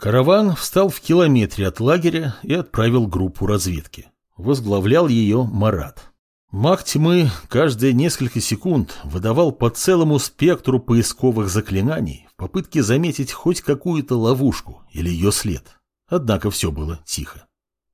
Караван встал в километре от лагеря и отправил группу разведки. Возглавлял ее Марат. Маг тьмы каждые несколько секунд выдавал по целому спектру поисковых заклинаний в попытке заметить хоть какую-то ловушку или ее след. Однако все было тихо.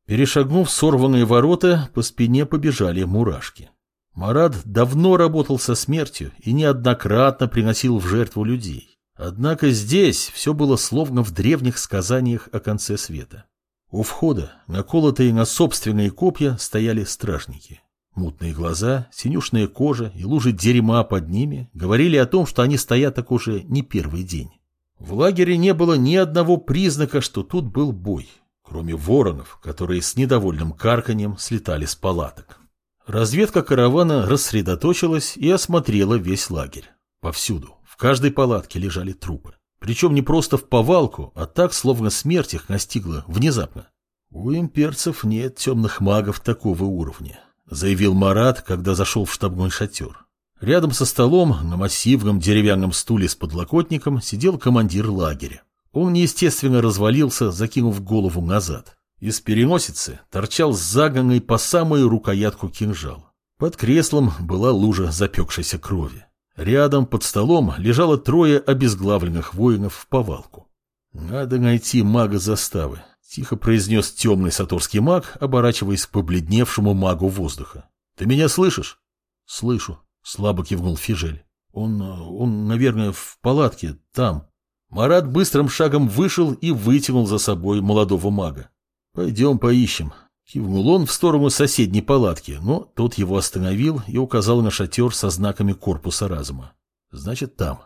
Перешагнув сорванные ворота, по спине побежали мурашки. Марат давно работал со смертью и неоднократно приносил в жертву людей. Однако здесь все было словно в древних сказаниях о конце света. У входа, наколотые на собственные копья, стояли стражники. Мутные глаза, синюшная кожа и лужи дерьма под ними говорили о том, что они стоят так уже не первый день. В лагере не было ни одного признака, что тут был бой, кроме воронов, которые с недовольным карканьем слетали с палаток. Разведка каравана рассредоточилась и осмотрела весь лагерь. Повсюду, в каждой палатке лежали трупы. Причем не просто в повалку, а так, словно смерть их настигла внезапно. У имперцев нет темных магов такого уровня заявил Марат, когда зашел в штабной шатер. Рядом со столом на массивном деревянном стуле с подлокотником сидел командир лагеря. Он неестественно развалился, закинув голову назад. Из переносицы торчал загнанный по самую рукоятку кинжал. Под креслом была лужа запекшейся крови. Рядом под столом лежало трое обезглавленных воинов в повалку. Надо найти мага заставы. Тихо произнес темный саторский маг, оборачиваясь к побледневшему магу воздуха. «Ты меня слышишь?» «Слышу», — слабо кивнул Фижель. «Он, он, наверное, в палатке, там». Марат быстрым шагом вышел и вытянул за собой молодого мага. «Пойдем поищем». Кивнул он в сторону соседней палатки, но тот его остановил и указал на шатер со знаками корпуса разума. «Значит, там».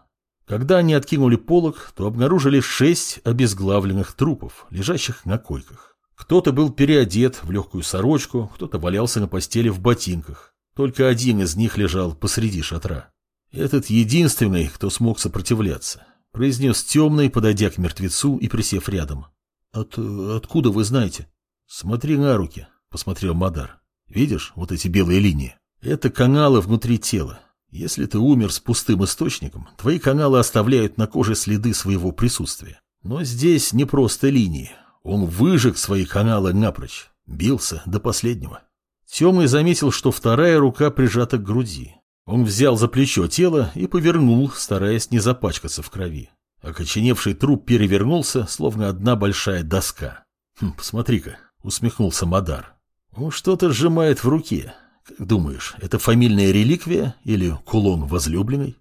Когда они откинули полог, то обнаружили шесть обезглавленных трупов, лежащих на койках. Кто-то был переодет в легкую сорочку, кто-то валялся на постели в ботинках. Только один из них лежал посреди шатра. Этот единственный, кто смог сопротивляться, произнес темный, подойдя к мертвецу и присев рядом. От, «Откуда вы знаете?» «Смотри на руки», — посмотрел Мадар. «Видишь вот эти белые линии? Это каналы внутри тела. Если ты умер с пустым источником, твои каналы оставляют на коже следы своего присутствия. Но здесь не просто линии. Он выжег свои каналы напрочь, бился до последнего. Темный заметил, что вторая рука прижата к груди. Он взял за плечо тело и повернул, стараясь не запачкаться в крови. Окоченевший труп перевернулся, словно одна большая доска. «Хм, «Посмотри-ка», — усмехнулся Мадар. «Он что-то сжимает в руке, как думаешь, это фамильная реликвия или кулон возлюбленной?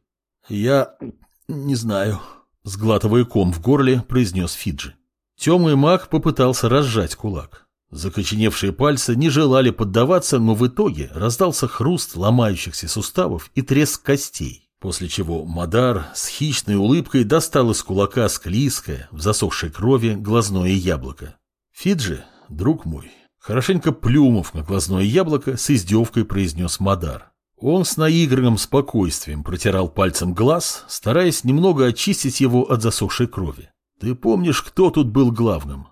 Я не знаю. Сглатывая ком в горле, произнес Фиджи. Темный маг попытался разжать кулак. Закоченевшие пальцы не желали поддаваться, но в итоге раздался хруст ломающихся суставов и треск костей, после чего Мадар с хищной улыбкой достал из кулака склизкое, в засохшей крови, глазное яблоко. «Фиджи, друг мой, Хорошенько плюмов на глазное яблоко, с издевкой произнес Мадар. Он с наигранным спокойствием протирал пальцем глаз, стараясь немного очистить его от засохшей крови. «Ты помнишь, кто тут был главным?»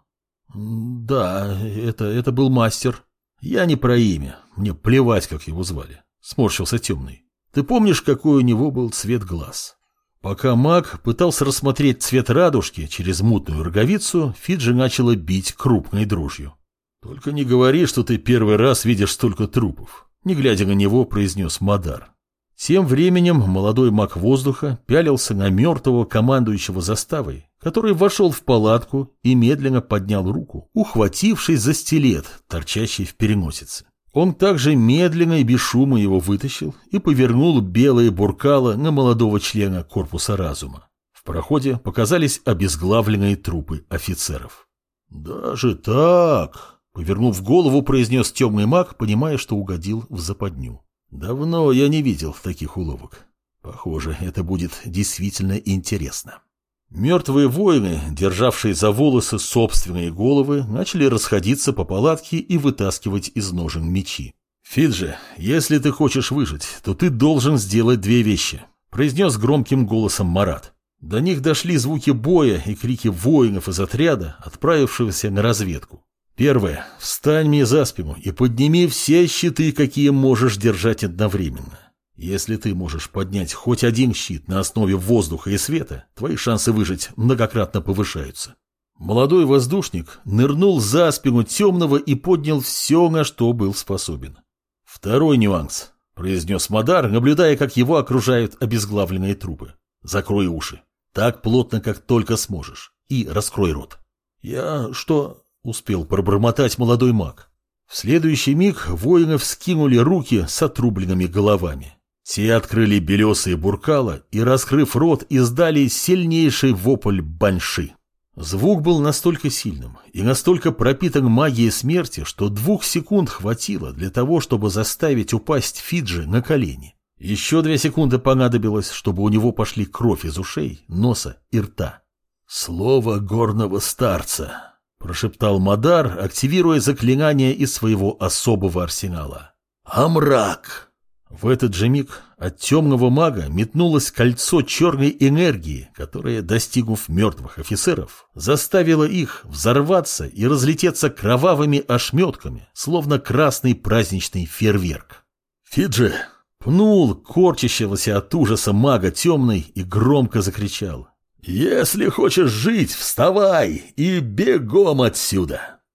«Да, это, это был мастер. Я не про имя, мне плевать, как его звали», — сморщился темный. «Ты помнишь, какой у него был цвет глаз?» Пока маг пытался рассмотреть цвет радужки через мутную роговицу, Фиджи начала бить крупной дрожью. «Только не говори, что ты первый раз видишь столько трупов», — не глядя на него, произнес Мадар. Тем временем молодой маг воздуха пялился на мертвого командующего заставой, который вошел в палатку и медленно поднял руку, ухватившись за стилет, торчащий в переносице. Он также медленно и без шума его вытащил и повернул белые буркала на молодого члена корпуса разума. В проходе показались обезглавленные трупы офицеров. «Даже так?» Повернув голову, произнес темный маг, понимая, что угодил в западню. Давно я не видел таких уловок. Похоже, это будет действительно интересно. Мертвые воины, державшие за волосы собственные головы, начали расходиться по палатке и вытаскивать из ножен мечи. «Фиджи, если ты хочешь выжить, то ты должен сделать две вещи», — произнес громким голосом Марат. До них дошли звуки боя и крики воинов из отряда, отправившегося на разведку. Первое. Встань мне за спину и подними все щиты, какие можешь держать одновременно. Если ты можешь поднять хоть один щит на основе воздуха и света, твои шансы выжить многократно повышаются. Молодой воздушник нырнул за спину темного и поднял все, на что был способен. Второй нюанс, произнес Мадар, наблюдая, как его окружают обезглавленные трупы. Закрой уши. Так плотно, как только сможешь. И раскрой рот. Я что? Успел пробормотать молодой маг. В следующий миг воины вскинули руки с отрубленными головами. Те открыли белесые буркала и, раскрыв рот, издали сильнейший вопль банши. Звук был настолько сильным и настолько пропитан магией смерти, что двух секунд хватило для того, чтобы заставить упасть Фиджи на колени. Еще две секунды понадобилось, чтобы у него пошли кровь из ушей, носа и рта. «Слово горного старца», — прошептал Мадар, активируя заклинание из своего особого арсенала. «Амрак!» В этот же миг от темного мага метнулось кольцо черной энергии, которое, достигнув мертвых офицеров, заставило их взорваться и разлететься кровавыми ошметками, словно красный праздничный фейерверк. Фиджи пнул корчащегося от ужаса мага темный и громко закричал. «Если хочешь жить, вставай и бегом отсюда!»